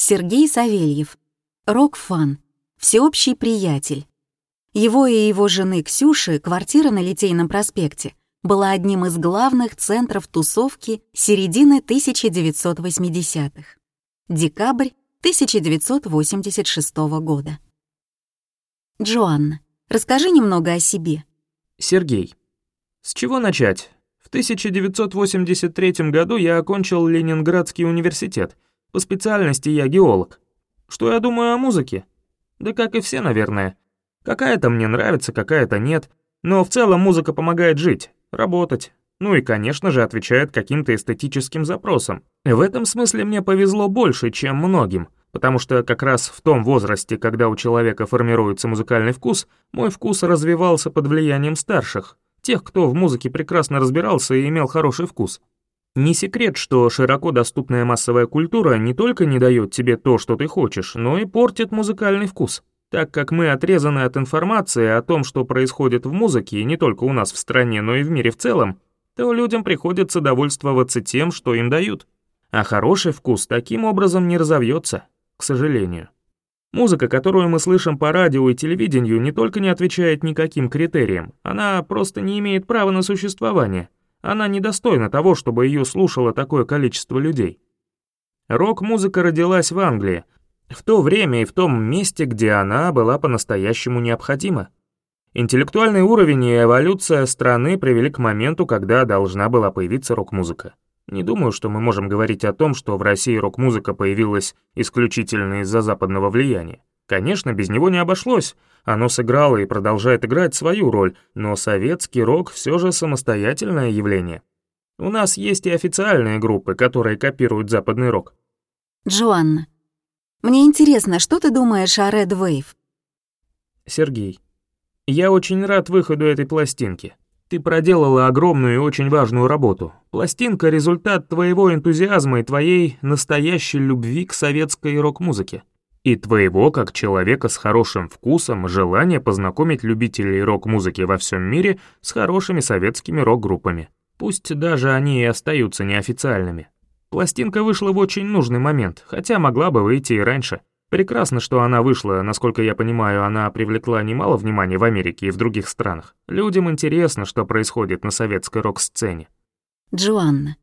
Сергей Савельев. Рок-фан. Всеобщий приятель. Его и его жены Ксюши квартира на Литейном проспекте была одним из главных центров тусовки середины 1980-х. Декабрь 1986 года. Джоанна, расскажи немного о себе. Сергей. С чего начать? В 1983 году я окончил Ленинградский университет. По специальности я геолог. Что я думаю о музыке? Да как и все, наверное. Какая-то мне нравится, какая-то нет. Но в целом музыка помогает жить, работать. Ну и, конечно же, отвечает каким-то эстетическим запросам. В этом смысле мне повезло больше, чем многим. Потому что как раз в том возрасте, когда у человека формируется музыкальный вкус, мой вкус развивался под влиянием старших, тех, кто в музыке прекрасно разбирался и имел хороший вкус. Не секрет, что широко доступная массовая культура не только не дает тебе то, что ты хочешь, но и портит музыкальный вкус. Так как мы отрезаны от информации о том, что происходит в музыке, не только у нас в стране, но и в мире в целом, то людям приходится довольствоваться тем, что им дают. А хороший вкус таким образом не разовьется, к сожалению. Музыка, которую мы слышим по радио и телевидению, не только не отвечает никаким критериям, она просто не имеет права на существование. Она недостойна того, чтобы ее слушало такое количество людей. Рок-музыка родилась в Англии, в то время и в том месте, где она была по-настоящему необходима. Интеллектуальный уровень и эволюция страны привели к моменту, когда должна была появиться рок-музыка. Не думаю, что мы можем говорить о том, что в России рок-музыка появилась исключительно из-за западного влияния. Конечно, без него не обошлось. Оно сыграло и продолжает играть свою роль, но советский рок все же самостоятельное явление. У нас есть и официальные группы, которые копируют западный рок. Джоанна, мне интересно, что ты думаешь о Red Wave? Сергей, я очень рад выходу этой пластинки. Ты проделала огромную и очень важную работу. Пластинка — результат твоего энтузиазма и твоей настоящей любви к советской рок-музыке. И твоего, как человека с хорошим вкусом, желания познакомить любителей рок-музыки во всем мире с хорошими советскими рок-группами. Пусть даже они и остаются неофициальными. Пластинка вышла в очень нужный момент, хотя могла бы выйти и раньше. Прекрасно, что она вышла, насколько я понимаю, она привлекла немало внимания в Америке и в других странах. Людям интересно, что происходит на советской рок-сцене. Джоанна,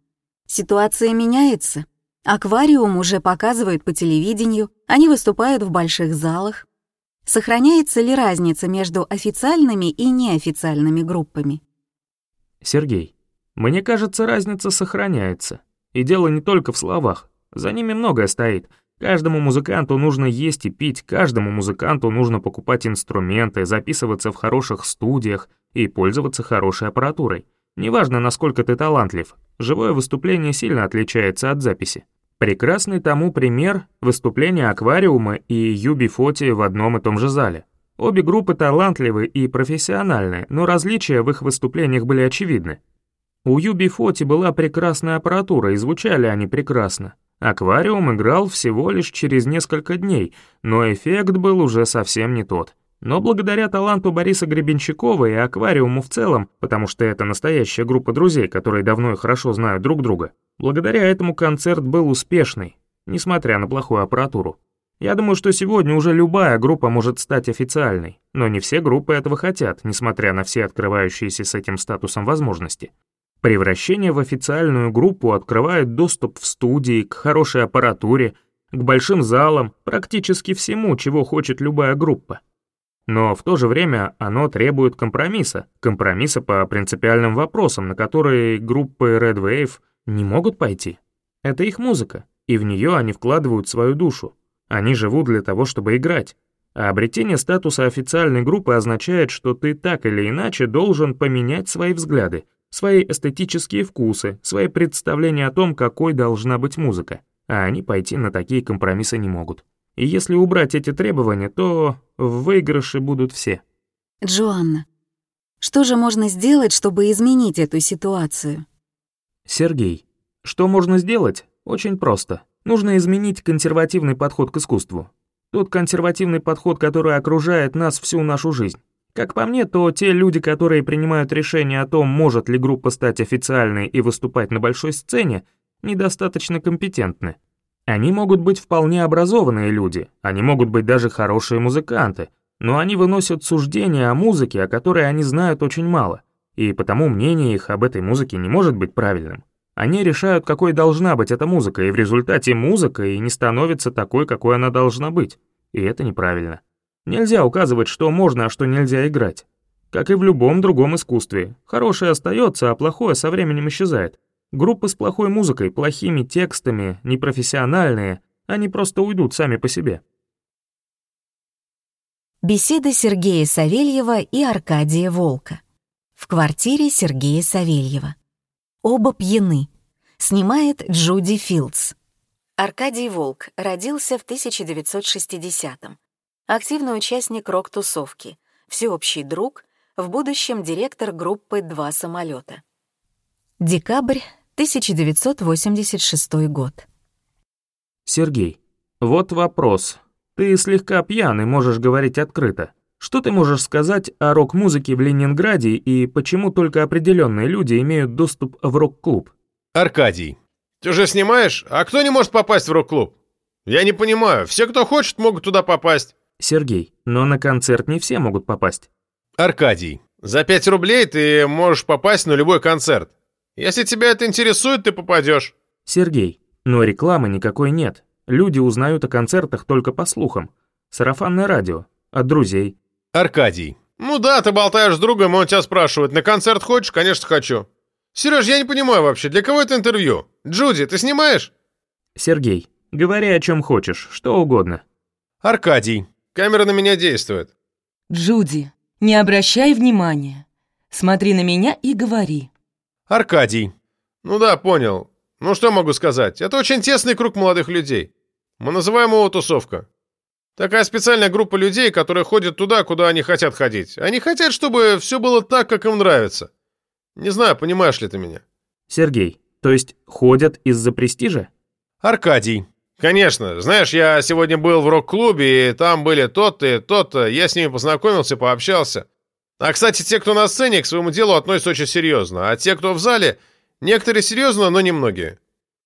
ситуация меняется. Аквариум уже показывают по телевидению, они выступают в больших залах. Сохраняется ли разница между официальными и неофициальными группами? Сергей, мне кажется, разница сохраняется. И дело не только в словах. За ними многое стоит — Каждому музыканту нужно есть и пить, каждому музыканту нужно покупать инструменты, записываться в хороших студиях и пользоваться хорошей аппаратурой. Неважно, насколько ты талантлив, живое выступление сильно отличается от записи. Прекрасный тому пример — выступление «Аквариума» и «Юби Фоти» в одном и том же зале. Обе группы талантливы и профессиональны, но различия в их выступлениях были очевидны. У Юби Фоти была прекрасная аппаратура, и звучали они прекрасно. Аквариум играл всего лишь через несколько дней, но эффект был уже совсем не тот. Но благодаря таланту Бориса Гребенщикова и аквариуму в целом, потому что это настоящая группа друзей, которые давно и хорошо знают друг друга, благодаря этому концерт был успешный, несмотря на плохую аппаратуру. Я думаю, что сегодня уже любая группа может стать официальной, но не все группы этого хотят, несмотря на все открывающиеся с этим статусом возможности. Превращение в официальную группу открывает доступ в студии, к хорошей аппаратуре, к большим залам, практически всему, чего хочет любая группа. Но в то же время оно требует компромисса, компромисса по принципиальным вопросам, на которые группы Red Wave не могут пойти. Это их музыка, и в нее они вкладывают свою душу. Они живут для того, чтобы играть. А обретение статуса официальной группы означает, что ты так или иначе должен поменять свои взгляды, свои эстетические вкусы, свои представления о том, какой должна быть музыка, а они пойти на такие компромиссы не могут. И если убрать эти требования, то в выигрыше будут все. Джоанна, что же можно сделать, чтобы изменить эту ситуацию? Сергей, что можно сделать? Очень просто. Нужно изменить консервативный подход к искусству. Тот консервативный подход, который окружает нас всю нашу жизнь. Как по мне, то те люди, которые принимают решение о том, может ли группа стать официальной и выступать на большой сцене, недостаточно компетентны. Они могут быть вполне образованные люди, они могут быть даже хорошие музыканты, но они выносят суждения о музыке, о которой они знают очень мало, и потому мнение их об этой музыке не может быть правильным. Они решают, какой должна быть эта музыка, и в результате музыка и не становится такой, какой она должна быть. И это неправильно. Нельзя указывать, что можно, а что нельзя играть. Как и в любом другом искусстве. Хорошее остается, а плохое со временем исчезает. Группы с плохой музыкой, плохими текстами, непрофессиональные, они просто уйдут сами по себе. Беседа Сергея Савельева и Аркадия Волка. В квартире Сергея Савельева. Оба пьяны. Снимает Джуди Филдс. Аркадий Волк родился в 1960-м. Активный участник рок-тусовки, всеобщий друг, в будущем директор группы «Два самолета». Декабрь 1986 год. Сергей, вот вопрос. Ты слегка пьян и можешь говорить открыто. Что ты можешь сказать о рок-музыке в Ленинграде и почему только определенные люди имеют доступ в рок-клуб? Аркадий, ты уже снимаешь? А кто не может попасть в рок-клуб? Я не понимаю. Все, кто хочет, могут туда попасть. Сергей, но на концерт не все могут попасть. Аркадий, за 5 рублей ты можешь попасть на любой концерт. Если тебя это интересует, ты попадешь. Сергей, но рекламы никакой нет. Люди узнают о концертах только по слухам. Сарафанное радио, от друзей. Аркадий. Ну да, ты болтаешь с другом, он тебя спрашивает, на концерт хочешь? Конечно, хочу. Сереж, я не понимаю вообще, для кого это интервью? Джуди, ты снимаешь? Сергей, говори о чем хочешь, что угодно. Аркадий, камера на меня действует. Джуди, не обращай внимания. Смотри на меня и говори. Аркадий. Ну да, понял. Ну что могу сказать? Это очень тесный круг молодых людей. Мы называем его тусовка. Такая специальная группа людей, которые ходят туда, куда они хотят ходить. Они хотят, чтобы все было так, как им нравится. Не знаю, понимаешь ли ты меня. Сергей, то есть ходят из-за престижа? Аркадий. Конечно. Знаешь, я сегодня был в рок-клубе, и там были тот-то и тот-то. Я с ними познакомился, пообщался. А, кстати, те, кто на сцене, к своему делу относятся очень серьезно. А те, кто в зале, некоторые серьезно, но немногие.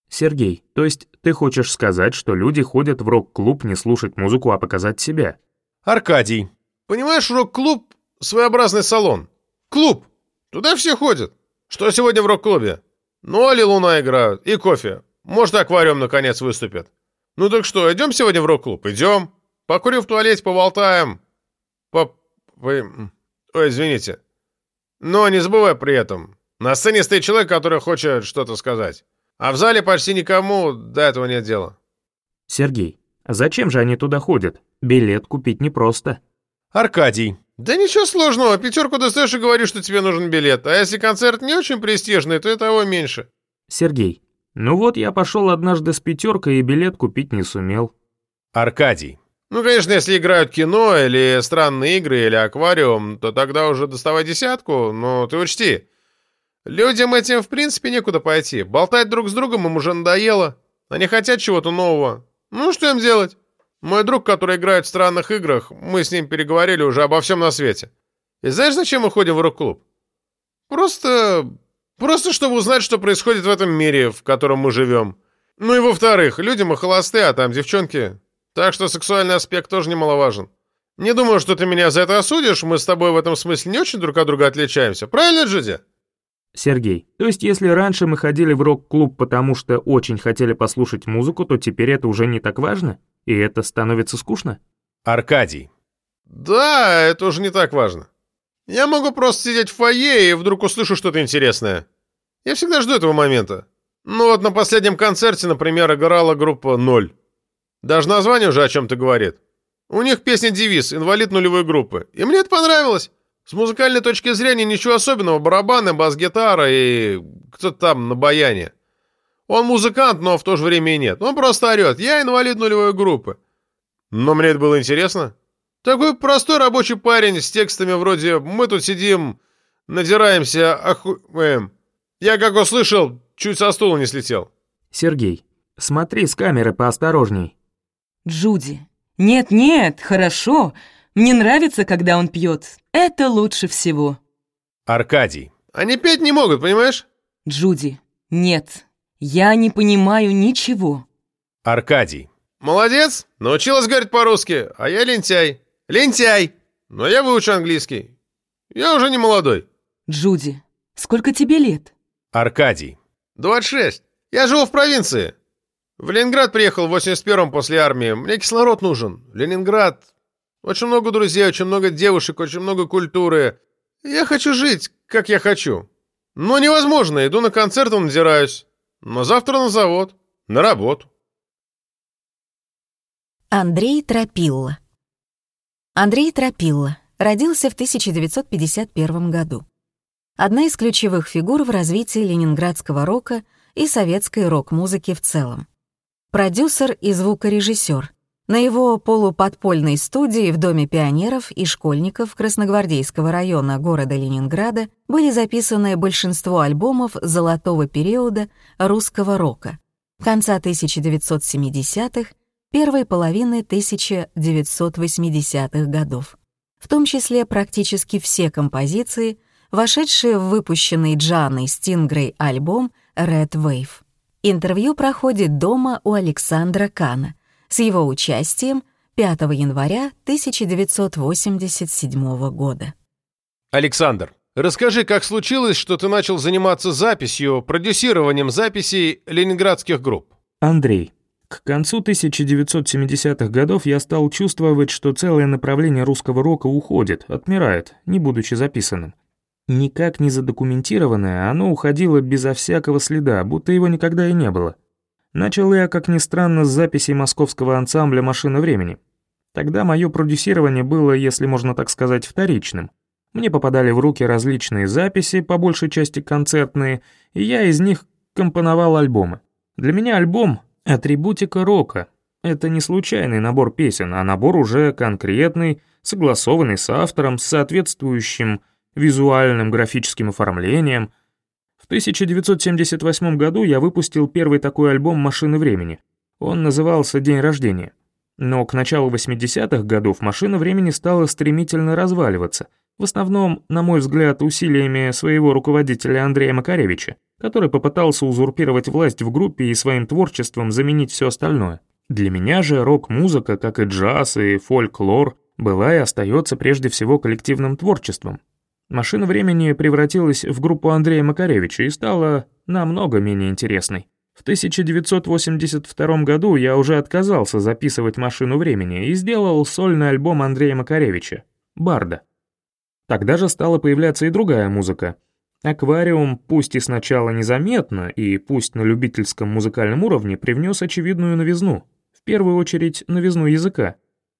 Сергей, то есть ты хочешь сказать, что люди ходят в рок-клуб не слушать музыку, а показать себя? Аркадий, понимаешь, рок-клуб — своеобразный салон. Клуб. Туда все ходят. Что сегодня в рок-клубе? Ну, Али Луна играют. И кофе. Может, аквариум наконец выступит. Ну так что, идем сегодня в рок-клуб? Идем. Покурим в туалете, поболтаем. По... Вы... Ой, извините. Но не забывай при этом. На сцене стоит человек, который хочет что-то сказать. А в зале почти никому до этого нет дела. Сергей, зачем же они туда ходят? Билет купить непросто. Аркадий. Да ничего сложного, пятерку достаешь и говоришь, что тебе нужен билет. А если концерт не очень престижный, то и того меньше. Сергей. Ну вот я пошел однажды с пятеркой и билет купить не сумел. Аркадий. Ну, конечно, если играют кино или странные игры или аквариум, то тогда уже доставай десятку, но ты учти, Людям этим в принципе некуда пойти. Болтать друг с другом им уже надоело. Они хотят чего-то нового. Ну, что им делать? Мой друг, который играет в странных играх, мы с ним переговорили уже обо всем на свете. И знаешь, зачем мы ходим в рок-клуб? Просто... Просто чтобы узнать, что происходит в этом мире, в котором мы живем. Ну и во-вторых, люди мы холосты, а там девчонки. Так что сексуальный аспект тоже немаловажен. Не думаю, что ты меня за это осудишь, мы с тобой в этом смысле не очень друг от друга отличаемся. Правильно, Джуди? Сергей, то есть если раньше мы ходили в рок-клуб, потому что очень хотели послушать музыку, то теперь это уже не так важно? И это становится скучно? Аркадий. Да, это уже не так важно. Я могу просто сидеть в фойе и вдруг услышу что-то интересное. Я всегда жду этого момента. Ну вот на последнем концерте, например, играла группа «Ноль». Даже название уже о чем-то говорит. У них песня-девиз «Инвалид нулевой группы». И мне это понравилось. С музыкальной точки зрения ничего особенного. Барабаны, бас-гитара и кто-то там на баяне. Он музыкант, но в то же время и нет. Он просто орет. Я инвалид нулевой группы. Но мне это было интересно. Такой простой рабочий парень с текстами вроде «Мы тут сидим, надираемся, охуем». Я, как услышал, чуть со стула не слетел. Сергей, смотри с камеры поосторожней. Джуди. Нет-нет, хорошо. Мне нравится, когда он пьет. Это лучше всего. Аркадий. Они петь не могут, понимаешь? Джуди. Нет. Я не понимаю ничего. Аркадий. Молодец, научилась говорить по-русски, а я лентяй. Лентяй! Но я выучу английский. Я уже не молодой. Джуди, сколько тебе лет? Аркадий. 26. Я живу в провинции. В Ленинград приехал в 81-м после армии. Мне кислород нужен. Ленинград. Очень много друзей, очень много девушек, очень много культуры. Я хочу жить, как я хочу. Но невозможно. Иду на концерт и надираюсь. Но завтра на завод. На работу. Андрей Тропилла Андрей Тропилла родился в 1951 году. Одна из ключевых фигур в развитии ленинградского рока и советской рок-музыки в целом. Продюсер и звукорежиссер. На его полуподпольной студии в Доме пионеров и школьников Красногвардейского района города Ленинграда были записаны большинство альбомов золотого периода русского рока конца 1970-х, первой половины 1980-х годов, в том числе практически все композиции, вошедшие в выпущенный Джаной Стингрей альбом «Red Wave». Интервью проходит дома у Александра Кана с его участием 5 января 1987 года. Александр, расскажи, как случилось, что ты начал заниматься записью, продюсированием записей ленинградских групп? Андрей. К концу 1970-х годов я стал чувствовать, что целое направление русского рока уходит, отмирает, не будучи записанным. Никак не задокументированное, оно уходило безо всякого следа, будто его никогда и не было. Начал я, как ни странно, с записей московского ансамбля «Машина времени». Тогда мое продюсирование было, если можно так сказать, вторичным. Мне попадали в руки различные записи, по большей части концертные, и я из них компоновал альбомы. Для меня альбом Атрибутика рока — это не случайный набор песен, а набор уже конкретный, согласованный с автором, с соответствующим визуальным графическим оформлением. В 1978 году я выпустил первый такой альбом «Машины времени». Он назывался «День рождения». Но к началу 80-х годов «Машина времени» стала стремительно разваливаться, в основном, на мой взгляд, усилиями своего руководителя Андрея Макаревича который попытался узурпировать власть в группе и своим творчеством заменить все остальное. Для меня же рок-музыка, как и джаз и фольклор, была и остается прежде всего коллективным творчеством. «Машина времени» превратилась в группу Андрея Макаревича и стала намного менее интересной. В 1982 году я уже отказался записывать «Машину времени» и сделал сольный альбом Андрея Макаревича «Барда». Тогда же стала появляться и другая музыка — Аквариум, пусть и сначала незаметно, и пусть на любительском музыкальном уровне, привнес очевидную новизну, в первую очередь новизну языка.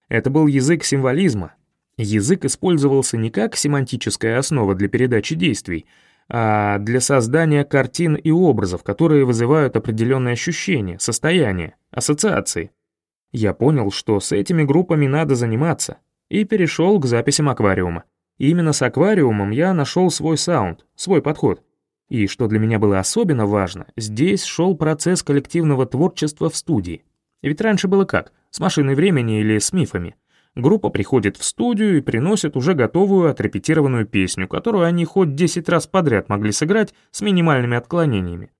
Это был язык символизма. Язык использовался не как семантическая основа для передачи действий, а для создания картин и образов, которые вызывают определенные ощущения, состояния, ассоциации. Я понял, что с этими группами надо заниматься, и перешел к записям аквариума. И именно с аквариумом я нашел свой саунд, свой подход. И что для меня было особенно важно, здесь шел процесс коллективного творчества в студии. Ведь раньше было как, с машиной времени или с мифами. Группа приходит в студию и приносит уже готовую отрепетированную песню, которую они хоть 10 раз подряд могли сыграть с минимальными отклонениями.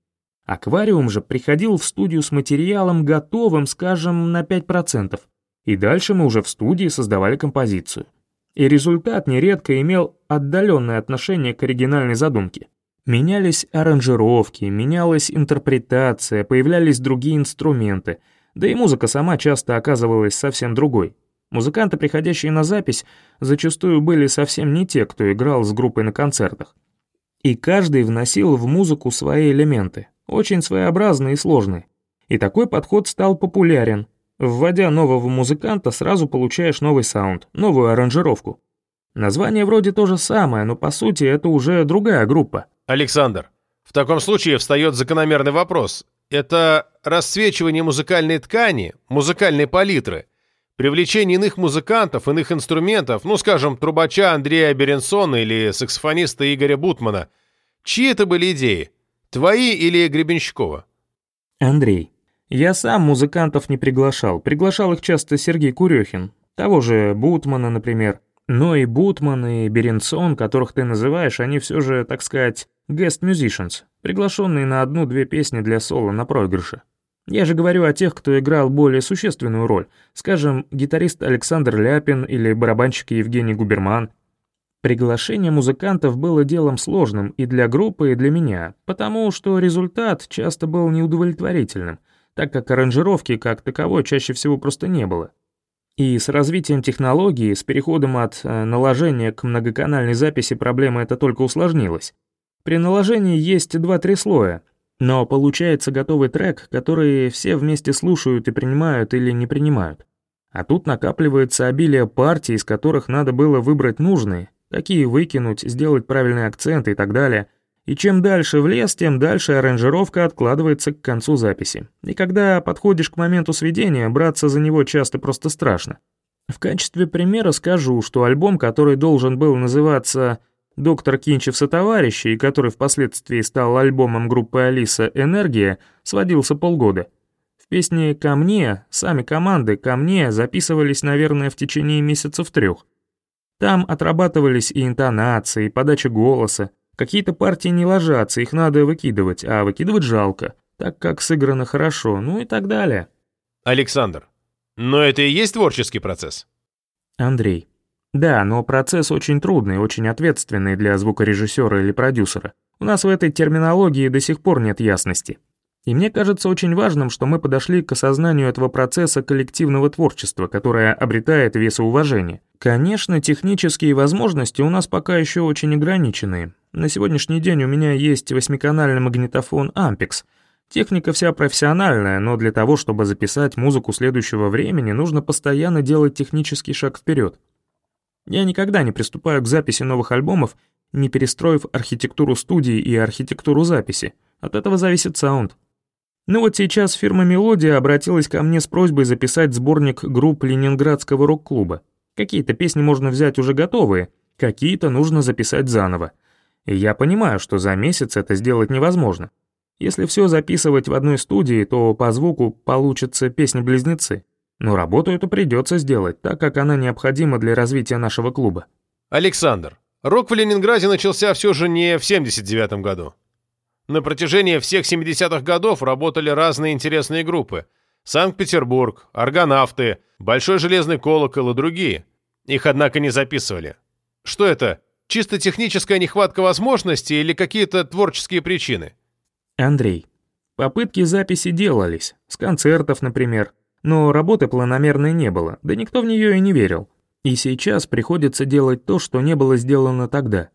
Аквариум же приходил в студию с материалом готовым, скажем, на 5%. И дальше мы уже в студии создавали композицию и результат нередко имел отдаленное отношение к оригинальной задумке. Менялись аранжировки, менялась интерпретация, появлялись другие инструменты, да и музыка сама часто оказывалась совсем другой. Музыканты, приходящие на запись, зачастую были совсем не те, кто играл с группой на концертах. И каждый вносил в музыку свои элементы, очень своеобразные и сложные. И такой подход стал популярен, Вводя нового музыканта, сразу получаешь новый саунд, новую аранжировку. Название вроде то же самое, но по сути это уже другая группа. Александр, в таком случае встает закономерный вопрос. Это расцвечивание музыкальной ткани, музыкальной палитры, привлечение иных музыкантов, иных инструментов, ну, скажем, трубача Андрея Беренсона или саксофониста Игоря Бутмана. Чьи это были идеи? Твои или Гребенщикова? Андрей, я сам музыкантов не приглашал, приглашал их часто Сергей Курехин, того же Бутмана, например. Но и Бутман, и Беренсон, которых ты называешь, они все же, так сказать, guest musicians, приглашенные на одну-две песни для соло на проигрыше. Я же говорю о тех, кто играл более существенную роль, скажем, гитарист Александр Ляпин или барабанщик Евгений Губерман. Приглашение музыкантов было делом сложным и для группы, и для меня, потому что результат часто был неудовлетворительным, так как аранжировки как таковой чаще всего просто не было. И с развитием технологии, с переходом от э, наложения к многоканальной записи проблема это только усложнилась. При наложении есть два-три слоя, но получается готовый трек, который все вместе слушают и принимают или не принимают. А тут накапливается обилие партий, из которых надо было выбрать нужные, какие выкинуть, сделать правильный акцент и так далее. И чем дальше в лес, тем дальше аранжировка откладывается к концу записи. И когда подходишь к моменту сведения, браться за него часто просто страшно. В качестве примера скажу, что альбом, который должен был называться «Доктор Кинчев со товарищи», и который впоследствии стал альбомом группы «Алиса. Энергия», сводился полгода. В песне «Ко мне» сами команды «Ко мне» записывались, наверное, в течение месяцев трех. Там отрабатывались и интонации, и подача голоса. Какие-то партии не ложатся, их надо выкидывать, а выкидывать жалко, так как сыграно хорошо, ну и так далее. Александр, но это и есть творческий процесс? Андрей. Да, но процесс очень трудный, очень ответственный для звукорежиссера или продюсера. У нас в этой терминологии до сих пор нет ясности. И мне кажется очень важным, что мы подошли к осознанию этого процесса коллективного творчества, которое обретает вес и уважение. Конечно, технические возможности у нас пока еще очень ограниченные. На сегодняшний день у меня есть восьмиканальный магнитофон Ampex. Техника вся профессиональная, но для того, чтобы записать музыку следующего времени, нужно постоянно делать технический шаг вперед. Я никогда не приступаю к записи новых альбомов, не перестроив архитектуру студии и архитектуру записи. От этого зависит саунд. Ну вот сейчас фирма «Мелодия» обратилась ко мне с просьбой записать сборник групп Ленинградского рок-клуба. Какие-то песни можно взять уже готовые, какие-то нужно записать заново. И я понимаю, что за месяц это сделать невозможно. Если все записывать в одной студии, то по звуку получатся песни-близнецы. Но работу эту придется сделать, так как она необходима для развития нашего клуба. Александр, рок в Ленинграде начался все же не в 79 году. На протяжении всех 70-х годов работали разные интересные группы. Санкт-Петербург, Аргонавты, Большой Железный Колокол и другие. Их, однако, не записывали. Что это? Чисто техническая нехватка возможностей или какие-то творческие причины? Андрей. Попытки записи делались, с концертов, например, но работы планомерной не было, да никто в нее и не верил. И сейчас приходится делать то, что не было сделано тогда.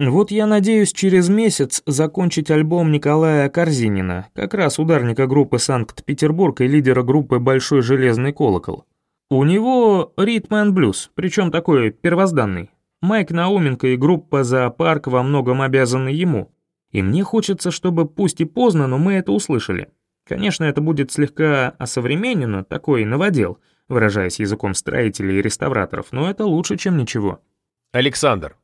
Вот я надеюсь через месяц закончить альбом Николая Корзинина, как раз ударника группы Санкт-Петербург и лидера группы Большой Железный Колокол. У него ритм and блюз, причем такой первозданный. Майк Науменко и группа «Зоопарк» во многом обязаны ему. И мне хочется, чтобы пусть и поздно, но мы это услышали. Конечно, это будет слегка осовременено, такой новодел, выражаясь языком строителей и реставраторов, но это лучше, чем ничего. Александр,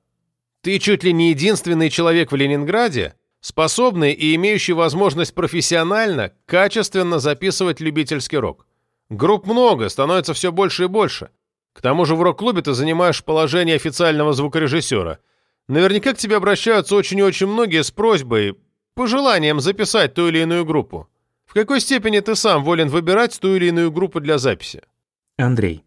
ты чуть ли не единственный человек в Ленинграде, способный и имеющий возможность профессионально, качественно записывать любительский рок. Групп много, становится все больше и больше. К тому же в рок-клубе ты занимаешь положение официального звукорежиссера. Наверняка к тебе обращаются очень и очень многие с просьбой, пожеланием записать ту или иную группу. В какой степени ты сам волен выбирать ту или иную группу для записи? Андрей.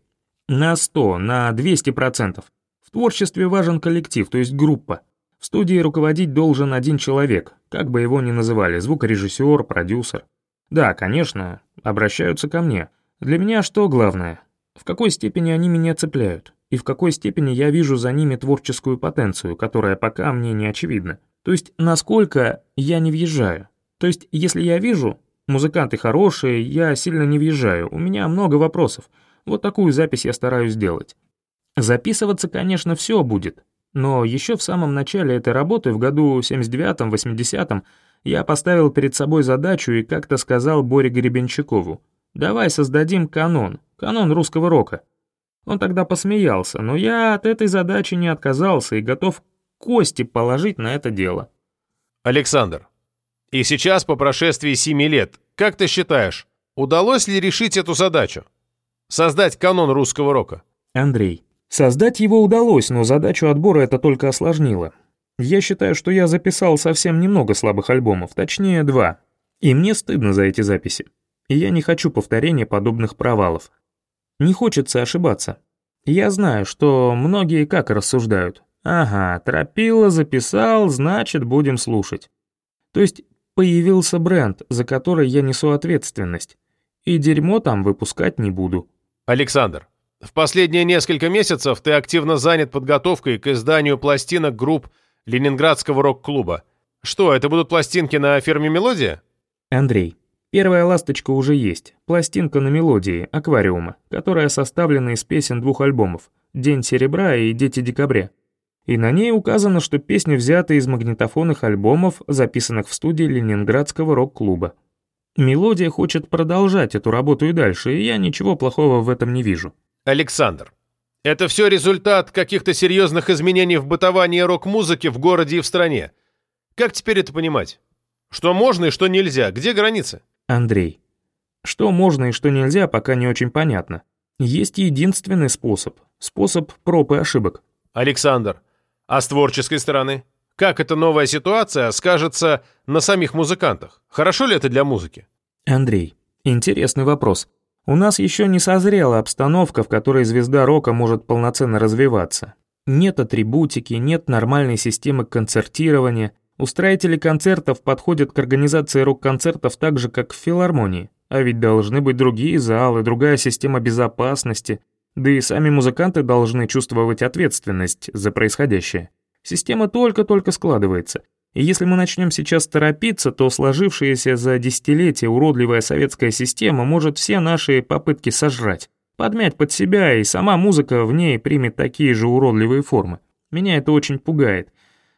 На 100, на 200%. В творчестве важен коллектив, то есть группа. В студии руководить должен один человек, как бы его ни называли, звукорежиссер, продюсер. Да, конечно, обращаются ко мне – для меня что главное? В какой степени они меня цепляют? И в какой степени я вижу за ними творческую потенцию, которая пока мне не очевидна? То есть, насколько я не въезжаю? То есть, если я вижу, музыканты хорошие, я сильно не въезжаю, у меня много вопросов. Вот такую запись я стараюсь сделать. Записываться, конечно, все будет. Но еще в самом начале этой работы, в году 79-80, я поставил перед собой задачу и как-то сказал Боре Гребенщикову, Давай создадим канон, канон русского рока. Он тогда посмеялся, но я от этой задачи не отказался и готов кости положить на это дело. Александр, и сейчас, по прошествии семи лет, как ты считаешь, удалось ли решить эту задачу? Создать канон русского рока? Андрей, создать его удалось, но задачу отбора это только осложнило. Я считаю, что я записал совсем немного слабых альбомов, точнее два. И мне стыдно за эти записи. И я не хочу повторения подобных провалов. Не хочется ошибаться. Я знаю, что многие как рассуждают. Ага, Тропила записал, значит, будем слушать. То есть появился бренд, за который я несу ответственность. И дерьмо там выпускать не буду. Александр, в последние несколько месяцев ты активно занят подготовкой к изданию пластинок групп Ленинградского рок-клуба. Что, это будут пластинки на фирме «Мелодия»? Андрей, первая ласточка уже есть. Пластинка на мелодии, аквариума, которая составлена из песен двух альбомов «День серебра» и «Дети декабря». И на ней указано, что песни взяты из магнитофонных альбомов, записанных в студии Ленинградского рок-клуба. Мелодия хочет продолжать эту работу и дальше, и я ничего плохого в этом не вижу. Александр, это все результат каких-то серьезных изменений в бытовании рок-музыки в городе и в стране. Как теперь это понимать? Что можно и что нельзя? Где границы? Андрей, что можно и что нельзя, пока не очень понятно. Есть единственный способ. Способ проб и ошибок. Александр, а с творческой стороны? Как эта новая ситуация скажется на самих музыкантах? Хорошо ли это для музыки? Андрей, интересный вопрос. У нас еще не созрела обстановка, в которой звезда рока может полноценно развиваться. Нет атрибутики, нет нормальной системы концертирования. Устроители концертов подходят к организации рок-концертов так же, как в филармонии. А ведь должны быть другие залы, другая система безопасности. Да и сами музыканты должны чувствовать ответственность за происходящее. Система только-только складывается. И если мы начнем сейчас торопиться, то сложившаяся за десятилетия уродливая советская система может все наши попытки сожрать, подмять под себя, и сама музыка в ней примет такие же уродливые формы. Меня это очень пугает.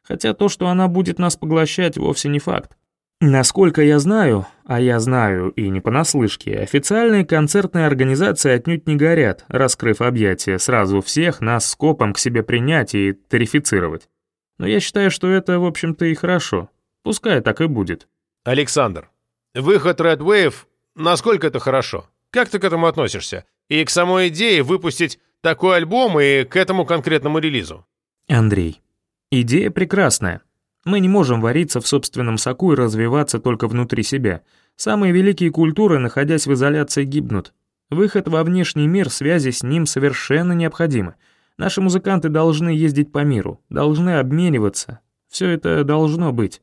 Хотя то, что она будет нас поглощать, вовсе не факт. Насколько я знаю, а я знаю и не понаслышке, официальные концертные организации отнюдь не горят, раскрыв объятия, сразу всех нас скопом к себе принять и тарифицировать. Но я считаю, что это, в общем-то, и хорошо. Пускай так и будет. Александр, выход Red Wave, насколько это хорошо? Как ты к этому относишься? И к самой идее выпустить такой альбом и к этому конкретному релизу? Андрей, идея прекрасная. Мы не можем вариться в собственном соку и развиваться только внутри себя. Самые великие культуры, находясь в изоляции, гибнут. Выход во внешний мир, связи с ним совершенно необходимы. Наши музыканты должны ездить по миру, должны обмениваться. Все это должно быть.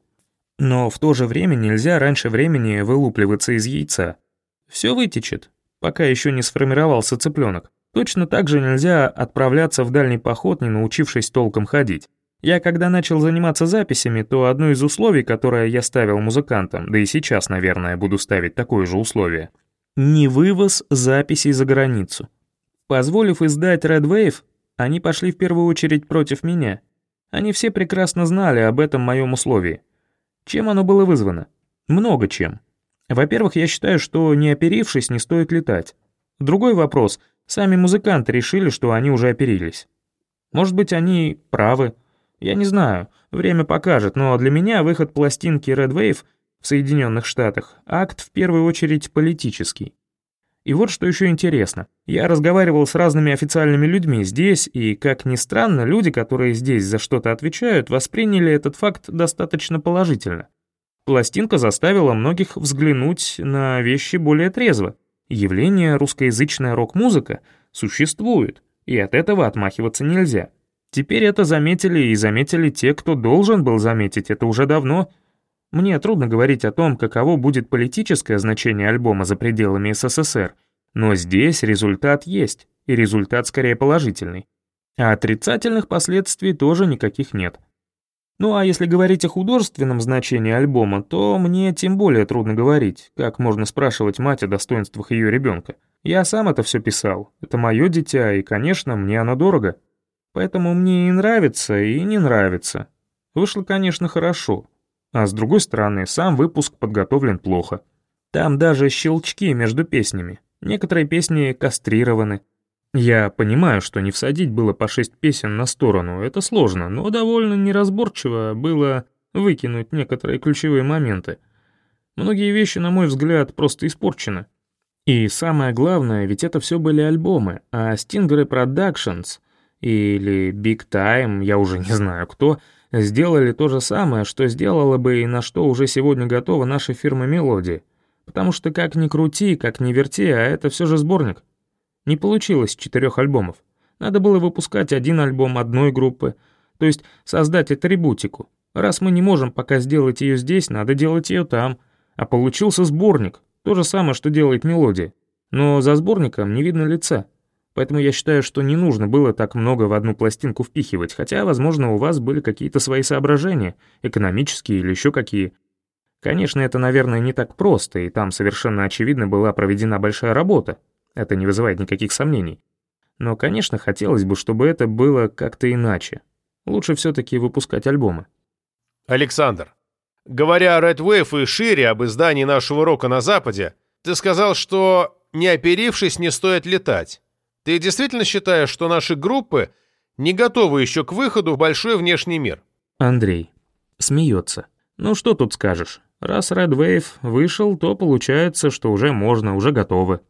Но в то же время нельзя раньше времени вылупливаться из яйца. Все вытечет, пока еще не сформировался цыпленок. Точно так же нельзя отправляться в дальний поход, не научившись толком ходить. Я когда начал заниматься записями, то одно из условий, которое я ставил музыкантам, да и сейчас, наверное, буду ставить такое же условие, не вывоз записей за границу. Позволив издать Red Wave, они пошли в первую очередь против меня. Они все прекрасно знали об этом моем условии. Чем оно было вызвано? Много чем. Во-первых, я считаю, что не оперившись, не стоит летать. Другой вопрос. Сами музыканты решили, что они уже оперились. Может быть, они правы. Я не знаю. Время покажет, но для меня выход пластинки Red Wave в Соединенных Штатах — акт в первую очередь политический. И вот что еще интересно. Я разговаривал с разными официальными людьми здесь, и, как ни странно, люди, которые здесь за что-то отвечают, восприняли этот факт достаточно положительно. Пластинка заставила многих взглянуть на вещи более трезво. Явление русскоязычная рок-музыка существует, и от этого отмахиваться нельзя. Теперь это заметили и заметили те, кто должен был заметить это уже давно — мне трудно говорить о том, каково будет политическое значение альбома за пределами СССР, но здесь результат есть, и результат скорее положительный. А отрицательных последствий тоже никаких нет. Ну а если говорить о художественном значении альбома, то мне тем более трудно говорить, как можно спрашивать мать о достоинствах ее ребенка. Я сам это все писал, это мое дитя, и, конечно, мне оно дорого. Поэтому мне и нравится, и не нравится. Вышло, конечно, хорошо, а с другой стороны, сам выпуск подготовлен плохо. Там даже щелчки между песнями. Некоторые песни кастрированы. Я понимаю, что не всадить было по шесть песен на сторону, это сложно, но довольно неразборчиво было выкинуть некоторые ключевые моменты. Многие вещи, на мой взгляд, просто испорчены. И самое главное, ведь это все были альбомы, а Stingray Productions или Big Time, я уже не знаю кто — сделали то же самое, что сделала бы и на что уже сегодня готова наша фирма «Мелодия». Потому что как ни крути, как ни верти, а это все же сборник. Не получилось четырех альбомов. Надо было выпускать один альбом одной группы, то есть создать атрибутику. Раз мы не можем пока сделать ее здесь, надо делать ее там. А получился сборник, то же самое, что делает мелодия. Но за сборником не видно лица. Поэтому я считаю, что не нужно было так много в одну пластинку впихивать, хотя, возможно, у вас были какие-то свои соображения, экономические или еще какие. Конечно, это, наверное, не так просто, и там совершенно очевидно была проведена большая работа. Это не вызывает никаких сомнений. Но, конечно, хотелось бы, чтобы это было как-то иначе. Лучше все-таки выпускать альбомы. Александр, говоря о Red Wave и шире об издании нашего рока на Западе, ты сказал, что, не оперившись, не стоит летать. Ты действительно считаешь, что наши группы не готовы еще к выходу в большой внешний мир? Андрей смеется. Ну что тут скажешь? Раз Red Wave вышел, то получается, что уже можно, уже готовы.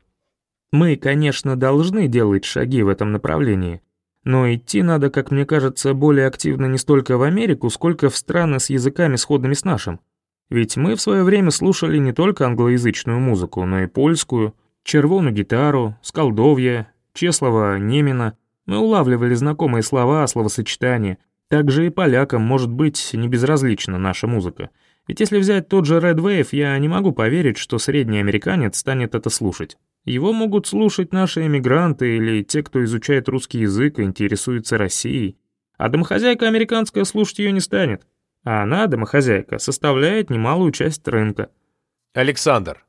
Мы, конечно, должны делать шаги в этом направлении, но идти надо, как мне кажется, более активно не столько в Америку, сколько в страны с языками сходными с нашим. Ведь мы в свое время слушали не только англоязычную музыку, но и польскую, червоную гитару, скалдовье, Чеслова, Немина. Мы улавливали знакомые слова, словосочетания. Также и полякам может быть не безразлична наша музыка. Ведь если взять тот же Red Wave, я не могу поверить, что средний американец станет это слушать. Его могут слушать наши эмигранты или те, кто изучает русский язык и интересуется Россией. А домохозяйка американская слушать ее не станет. А она, домохозяйка, составляет немалую часть рынка. Александр,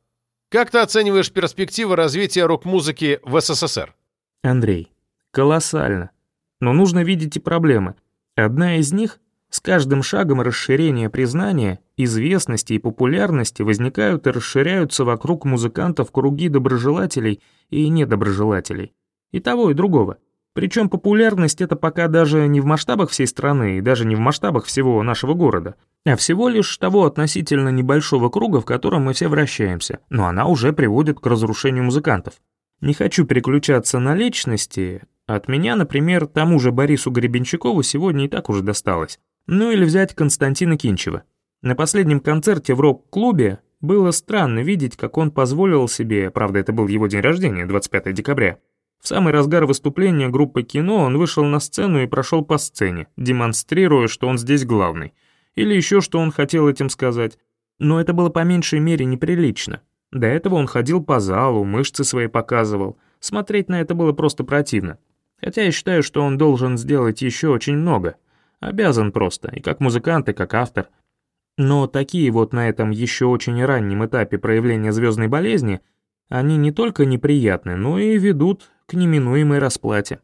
как ты оцениваешь перспективы развития рок-музыки в СССР? Андрей, колоссально. Но нужно видеть и проблемы. Одна из них — с каждым шагом расширения признания, известности и популярности возникают и расширяются вокруг музыкантов круги доброжелателей и недоброжелателей. И того, и другого. Причем популярность это пока даже не в масштабах всей страны и даже не в масштабах всего нашего города, а всего лишь того относительно небольшого круга, в котором мы все вращаемся, но она уже приводит к разрушению музыкантов. Не хочу переключаться на личности. От меня, например, тому же Борису Гребенщикову сегодня и так уже досталось. Ну или взять Константина Кинчева. На последнем концерте в рок-клубе было странно видеть, как он позволил себе, правда это был его день рождения, 25 декабря, в самый разгар выступления группы кино он вышел на сцену и прошел по сцене, демонстрируя, что он здесь главный. Или еще что он хотел этим сказать. Но это было по меньшей мере неприлично. До этого он ходил по залу, мышцы свои показывал. Смотреть на это было просто противно. Хотя я считаю, что он должен сделать еще очень много. Обязан просто, и как музыкант, и как автор. Но такие вот на этом еще очень раннем этапе проявления звездной болезни, они не только неприятны, но и ведут к неминуемой расплате.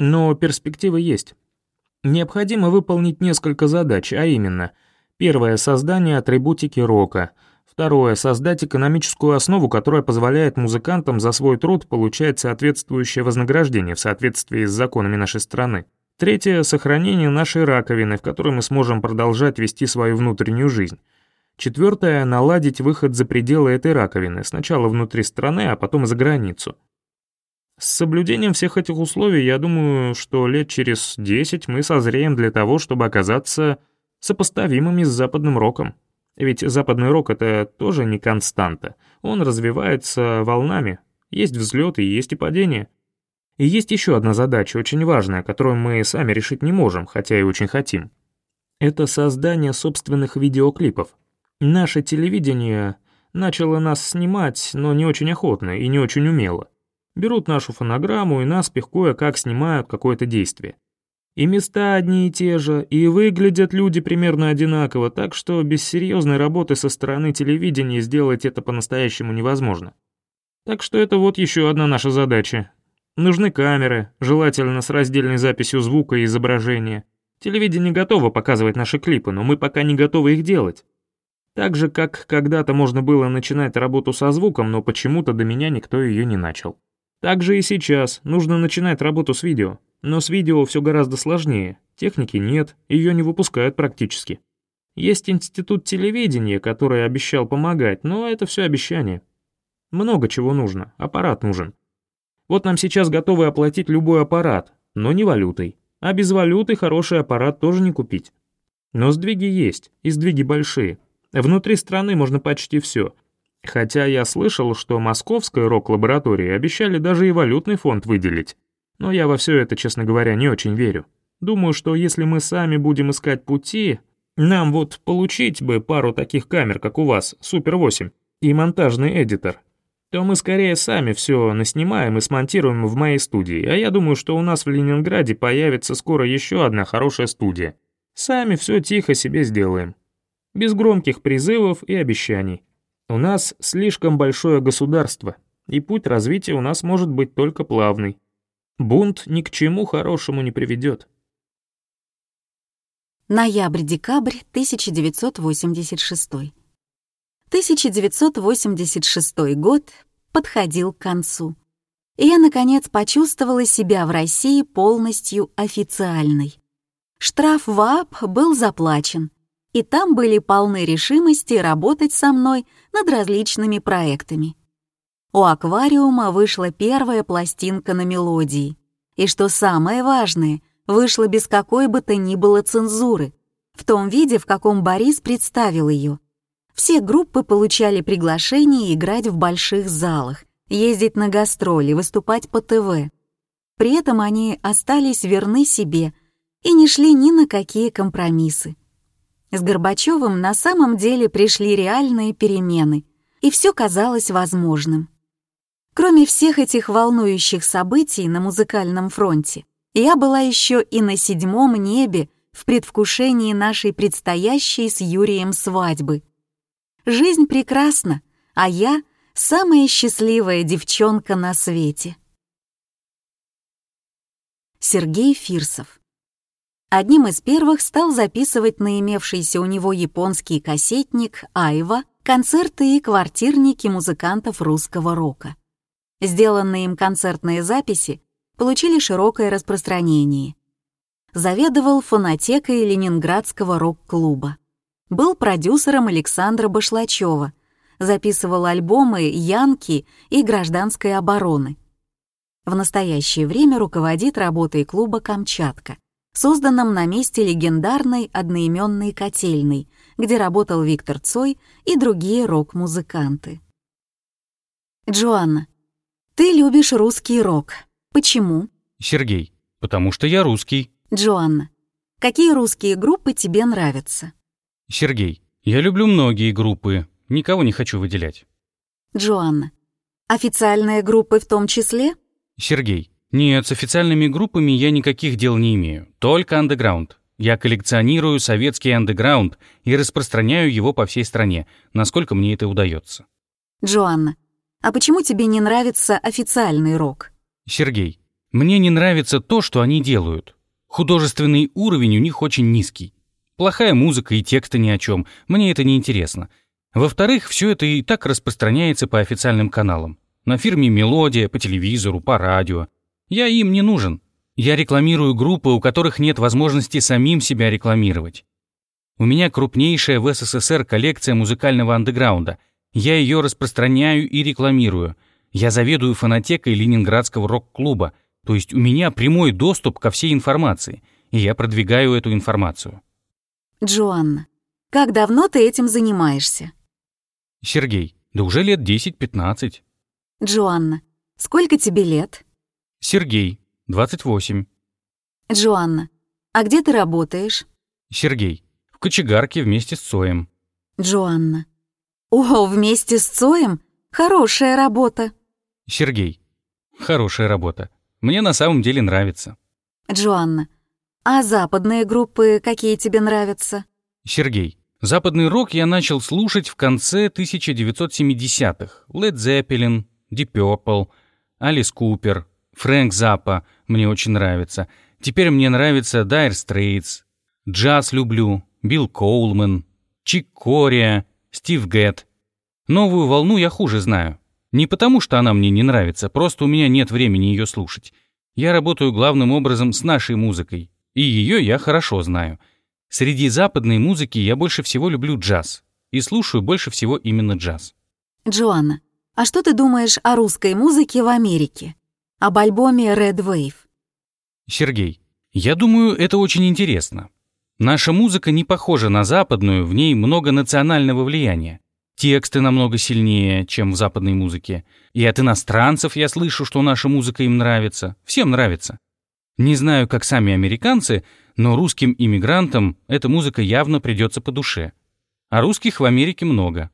Но перспективы есть. Необходимо выполнить несколько задач, а именно, первое — создание атрибутики рока — Второе — создать экономическую основу, которая позволяет музыкантам за свой труд получать соответствующее вознаграждение в соответствии с законами нашей страны. Третье — сохранение нашей раковины, в которой мы сможем продолжать вести свою внутреннюю жизнь. Четвертое — наладить выход за пределы этой раковины, сначала внутри страны, а потом за границу. С соблюдением всех этих условий, я думаю, что лет через 10 мы созреем для того, чтобы оказаться сопоставимыми с западным роком. Ведь западный рок — это тоже не константа. Он развивается волнами. Есть взлеты, есть и падения. И есть еще одна задача, очень важная, которую мы сами решить не можем, хотя и очень хотим. Это создание собственных видеоклипов. Наше телевидение начало нас снимать, но не очень охотно и не очень умело. Берут нашу фонограмму и наспех кое-как снимают какое-то действие. И места одни и те же, и выглядят люди примерно одинаково, так что без серьезной работы со стороны телевидения сделать это по-настоящему невозможно. Так что это вот еще одна наша задача. Нужны камеры, желательно с раздельной записью звука и изображения. Телевидение готово показывать наши клипы, но мы пока не готовы их делать. Так же, как когда-то можно было начинать работу со звуком, но почему-то до меня никто ее не начал. Так же и сейчас нужно начинать работу с видео. Но с видео все гораздо сложнее, техники нет, ее не выпускают практически. Есть институт телевидения, который обещал помогать, но это все обещание. Много чего нужно, аппарат нужен. Вот нам сейчас готовы оплатить любой аппарат, но не валютой. А без валюты хороший аппарат тоже не купить. Но сдвиги есть, и сдвиги большие. Внутри страны можно почти все. Хотя я слышал, что московской рок-лаборатории обещали даже и валютный фонд выделить. Но я во все это, честно говоря, не очень верю. Думаю, что если мы сами будем искать пути, нам вот получить бы пару таких камер, как у вас, Супер 8, и монтажный эдитор, то мы скорее сами все наснимаем и смонтируем в моей студии, а я думаю, что у нас в Ленинграде появится скоро еще одна хорошая студия. Сами все тихо себе сделаем. Без громких призывов и обещаний. У нас слишком большое государство, и путь развития у нас может быть только плавный. Бунт ни к чему хорошему не приведет. Ноябрь-декабрь 1986. 1986 год подходил к концу. И я, наконец, почувствовала себя в России полностью официальной. Штраф ВАП был заплачен, и там были полны решимости работать со мной над различными проектами. У аквариума вышла первая пластинка на мелодии. И что самое важное, вышла без какой бы то ни было цензуры, в том виде, в каком Борис представил ее. Все группы получали приглашение играть в больших залах, ездить на гастроли, выступать по ТВ. При этом они остались верны себе и не шли ни на какие компромиссы. С Горбачевым на самом деле пришли реальные перемены, и все казалось возможным. Кроме всех этих волнующих событий на музыкальном фронте, я была еще и на седьмом небе в предвкушении нашей предстоящей с Юрием свадьбы. Жизнь прекрасна, а я — самая счастливая девчонка на свете. Сергей Фирсов Одним из первых стал записывать на имевшийся у него японский кассетник «Айва» концерты и квартирники музыкантов русского рока. Сделанные им концертные записи получили широкое распространение. Заведовал фонотекой Ленинградского рок-клуба. Был продюсером Александра Башлачева, записывал альбомы «Янки» и «Гражданской обороны». В настоящее время руководит работой клуба «Камчатка», созданном на месте легендарной одноименной котельной, где работал Виктор Цой и другие рок-музыканты. Джоанна, ты любишь русский рок. Почему? Сергей. Потому что я русский. Джоанна. Какие русские группы тебе нравятся? Сергей. Я люблю многие группы. Никого не хочу выделять. Джоанна. Официальные группы в том числе? Сергей. Нет, с официальными группами я никаких дел не имею. Только андеграунд. Я коллекционирую советский андеграунд и распространяю его по всей стране, насколько мне это удается. Джоанна. А почему тебе не нравится официальный рок? Сергей, мне не нравится то, что они делают. Художественный уровень у них очень низкий. Плохая музыка и тексты ни о чем. Мне это не интересно. Во-вторых, все это и так распространяется по официальным каналам. На фирме «Мелодия», по телевизору, по радио. Я им не нужен. Я рекламирую группы, у которых нет возможности самим себя рекламировать. У меня крупнейшая в СССР коллекция музыкального андеграунда — я ее распространяю и рекламирую. Я заведую фонотекой Ленинградского рок-клуба, то есть у меня прямой доступ ко всей информации, и я продвигаю эту информацию. Джоанна, как давно ты этим занимаешься? Сергей, да уже лет 10-15. Джоанна, сколько тебе лет? Сергей, 28. Джоанна, а где ты работаешь? Сергей, в кочегарке вместе с Цоем. Джоанна, «О, вместе с Цоем? Хорошая работа!» Сергей. Хорошая работа. Мне на самом деле нравится. Джоанна. А западные группы какие тебе нравятся? Сергей. Западный рок я начал слушать в конце 1970-х. Led Zeppelin, Deep Purple, Алис Купер, Фрэнк Заппа мне очень нравится. Теперь мне нравится Dire Straits, джаз люблю, Билл Коулман, Чик Кориа, Стив Гэт. Новую волну я хуже знаю. Не потому, что она мне не нравится, просто у меня нет времени ее слушать. Я работаю главным образом с нашей музыкой, и ее я хорошо знаю. Среди западной музыки я больше всего люблю джаз, и слушаю больше всего именно джаз. Джоанна, а что ты думаешь о русской музыке в Америке? Об альбоме Red Wave? Сергей, я думаю, это очень интересно. Наша музыка не похожа на западную, в ней много национального влияния. Тексты намного сильнее, чем в западной музыке. И от иностранцев я слышу, что наша музыка им нравится. Всем нравится. Не знаю, как сами американцы, но русским иммигрантам эта музыка явно придется по душе. А русских в Америке много.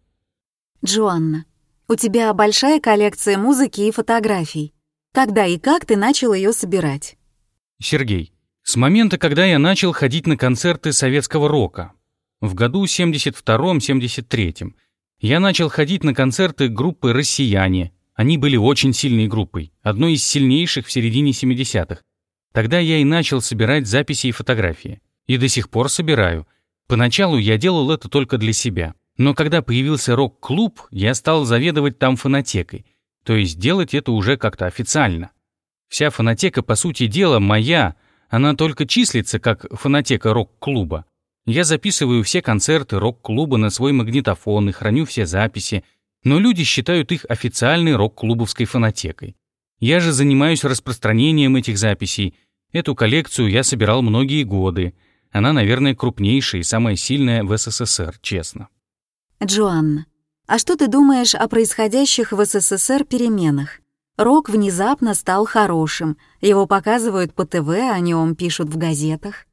Джоанна, у тебя большая коллекция музыки и фотографий. Когда и как ты начал ее собирать? Сергей, с момента, когда я начал ходить на концерты советского рока, в году 72-73, я начал ходить на концерты группы «Россияне». Они были очень сильной группой, одной из сильнейших в середине 70-х. Тогда я и начал собирать записи и фотографии. И до сих пор собираю. Поначалу я делал это только для себя. Но когда появился рок-клуб, я стал заведовать там фонотекой. То есть делать это уже как-то официально. Вся фонотека, по сути дела, моя. Она только числится как фонотека рок-клуба. Я записываю все концерты рок-клуба на свой магнитофон и храню все записи, но люди считают их официальной рок-клубовской фонотекой. Я же занимаюсь распространением этих записей. Эту коллекцию я собирал многие годы. Она, наверное, крупнейшая и самая сильная в СССР, честно. Джоанна, а что ты думаешь о происходящих в СССР переменах? Рок внезапно стал хорошим, его показывают по ТВ, о нем пишут в газетах.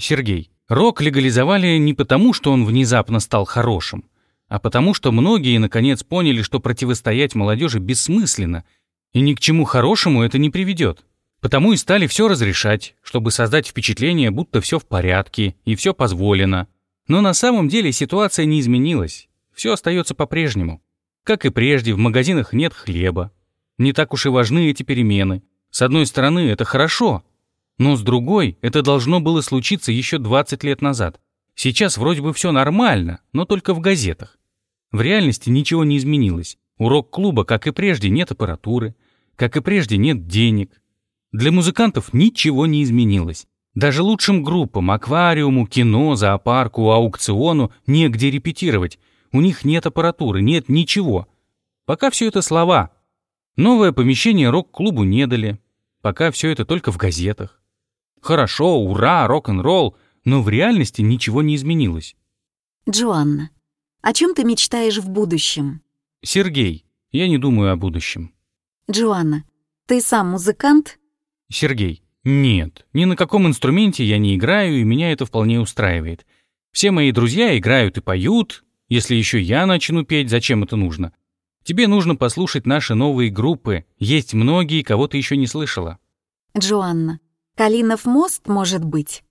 Сергей, рок легализовали не потому, что он внезапно стал хорошим, а потому что многие наконец поняли, что противостоять молодежи бессмысленно — и ни к чему хорошему это не приведет. Потому и стали все разрешать, чтобы создать впечатление, будто все в порядке и все позволено. Но на самом деле ситуация не изменилась. Все остается по-прежнему. Как и прежде, в магазинах нет хлеба. Не так уж и важны эти перемены. С одной стороны, это хорошо, но с другой, это должно было случиться еще 20 лет назад. Сейчас вроде бы все нормально, но только в газетах. В реальности ничего не изменилось. У рок-клуба, как и прежде, нет аппаратуры, как и прежде, нет денег. Для музыкантов ничего не изменилось. Даже лучшим группам, аквариуму, кино, зоопарку, аукциону негде репетировать. У них нет аппаратуры, нет ничего. Пока все это слова. Новое помещение рок-клубу не дали. Пока все это только в газетах. Хорошо, ура, рок-н-ролл, но в реальности ничего не изменилось. Джоанна, о чем ты мечтаешь в будущем? Сергей, я не думаю о будущем. Джоанна, ты сам музыкант? Сергей, нет, ни на каком инструменте я не играю, и меня это вполне устраивает. Все мои друзья играют и поют. Если еще я начну петь, зачем это нужно? Тебе нужно послушать наши новые группы. Есть многие, кого ты еще не слышала. Джоанна, Калинов мост, может быть?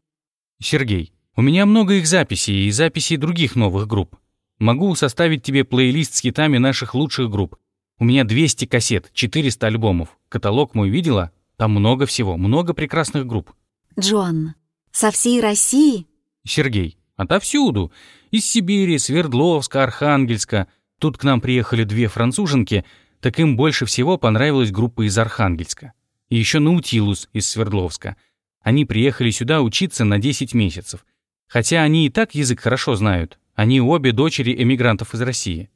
Сергей, у меня много их записей и записей других новых групп. Могу составить тебе плейлист с хитами наших лучших групп. У меня 200 кассет, 400 альбомов. Каталог мой видела? Там много всего, много прекрасных групп. Джоанна, со всей России? Сергей, отовсюду. Из Сибири, Свердловска, Архангельска. Тут к нам приехали две француженки, так им больше всего понравилась группа из Архангельска. И еще Наутилус из Свердловска. Они приехали сюда учиться на 10 месяцев. Хотя они и так язык хорошо знают, они обе дочери эмигрантов из России.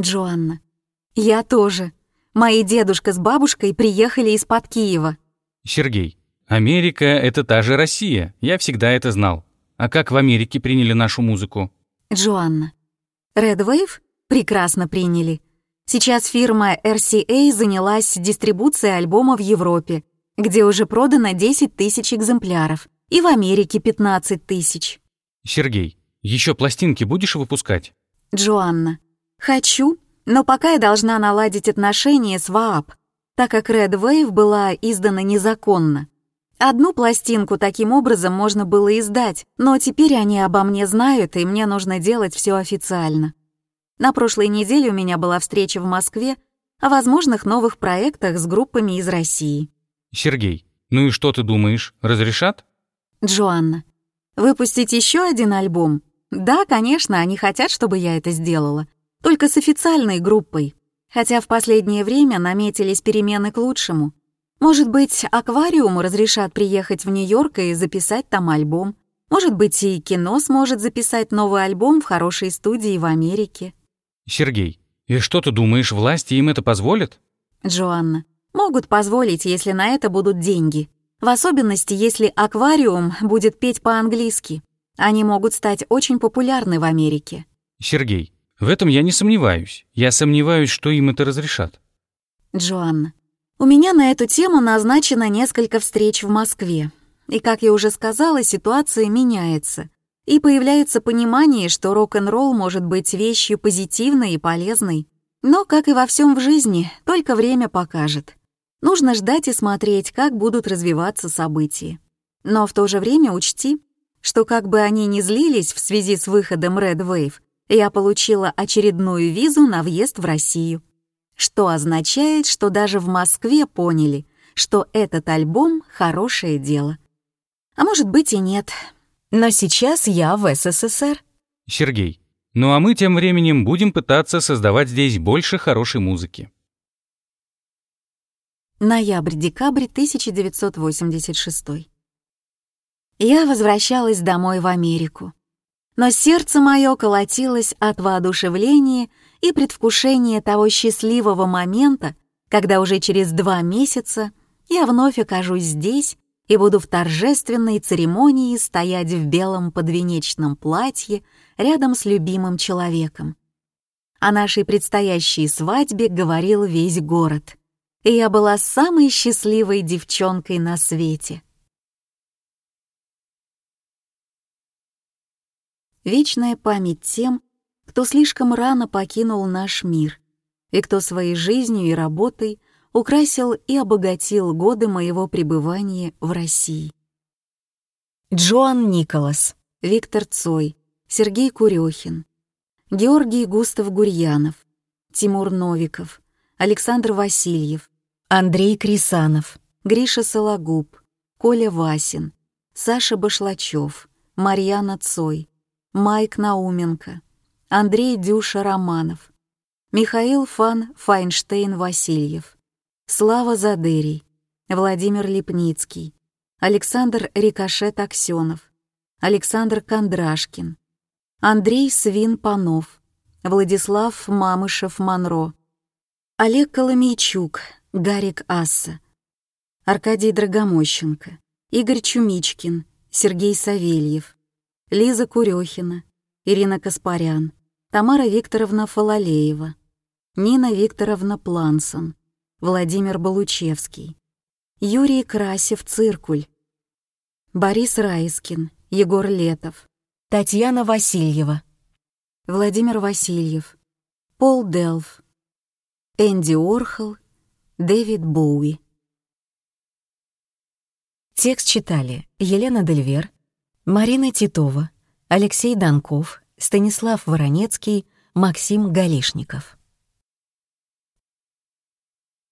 Джоанна. Я тоже. Мои дедушка с бабушкой приехали из-под Киева. Сергей. Америка — это та же Россия. Я всегда это знал. А как в Америке приняли нашу музыку? Джоанна. Red Wave прекрасно приняли. Сейчас фирма RCA занялась дистрибуцией альбома в Европе, где уже продано 10 тысяч экземпляров, и в Америке 15 тысяч. Сергей. Еще пластинки будешь выпускать? Джоанна. Хочу, но пока я должна наладить отношения с ВААП, так как Red Wave была издана незаконно. Одну пластинку таким образом можно было издать, но теперь они обо мне знают, и мне нужно делать все официально. На прошлой неделе у меня была встреча в Москве о возможных новых проектах с группами из России. Сергей, ну и что ты думаешь, разрешат? Джоанна. Выпустить еще один альбом? Да, конечно, они хотят, чтобы я это сделала. Только с официальной группой. Хотя в последнее время наметились перемены к лучшему. Может быть, аквариуму разрешат приехать в Нью-Йорк и записать там альбом. Может быть, и кино сможет записать новый альбом в хорошей студии в Америке. Сергей, и что ты думаешь, власти им это позволят? Джоанна, могут позволить, если на это будут деньги. В особенности, если аквариум будет петь по-английски. Они могут стать очень популярны в Америке. Сергей, В этом я не сомневаюсь. Я сомневаюсь, что им это разрешат. Джоанна, у меня на эту тему назначено несколько встреч в Москве. И, как я уже сказала, ситуация меняется. И появляется понимание, что рок-н-ролл может быть вещью позитивной и полезной. Но, как и во всем в жизни, только время покажет. Нужно ждать и смотреть, как будут развиваться события. Но в то же время учти, что как бы они ни злились в связи с выходом Red Wave, я получила очередную визу на въезд в Россию. Что означает, что даже в Москве поняли, что этот альбом — хорошее дело. А может быть и нет. Но сейчас я в СССР. Сергей, ну а мы тем временем будем пытаться создавать здесь больше хорошей музыки. Ноябрь-декабрь 1986. Я возвращалась домой в Америку. Но сердце мое колотилось от воодушевления и предвкушения того счастливого момента, когда уже через два месяца я вновь окажусь здесь и буду в торжественной церемонии стоять в белом подвенечном платье рядом с любимым человеком. О нашей предстоящей свадьбе говорил весь город, и я была самой счастливой девчонкой на свете. Вечная память тем, кто слишком рано покинул наш мир и кто своей жизнью и работой украсил и обогатил годы моего пребывания в России. Джоан Николас, Виктор Цой, Сергей Курехин, Георгий Густав Гурьянов, Тимур Новиков, Александр Васильев, Андрей Крисанов, Гриша Сологуб, Коля Васин, Саша Башлачев, Марьяна Цой, Майк Науменко, Андрей Дюша Романов, Михаил Фан Файнштейн-Васильев, Слава Задерий, Владимир Липницкий, Александр Рикошет Аксенов, Александр Кондрашкин, Андрей Свин Панов, Владислав Мамышев-Монро, Олег Коломейчук, Гарик Асса, Аркадий Драгомощенко, Игорь Чумичкин, Сергей Савельев, Лиза Курехина, Ирина Каспарян, Тамара Викторовна Фалалеева, Нина Викторовна Плансон, Владимир Балучевский, Юрий Красев-Циркуль, Борис Раискин, Егор Летов, Татьяна Васильева, Владимир Васильев, Пол Делф, Энди Орхол, Дэвид Боуи. Текст читали Елена Дельвер, Марина Титова, Алексей Донков, Станислав Воронецкий, Максим Галишников.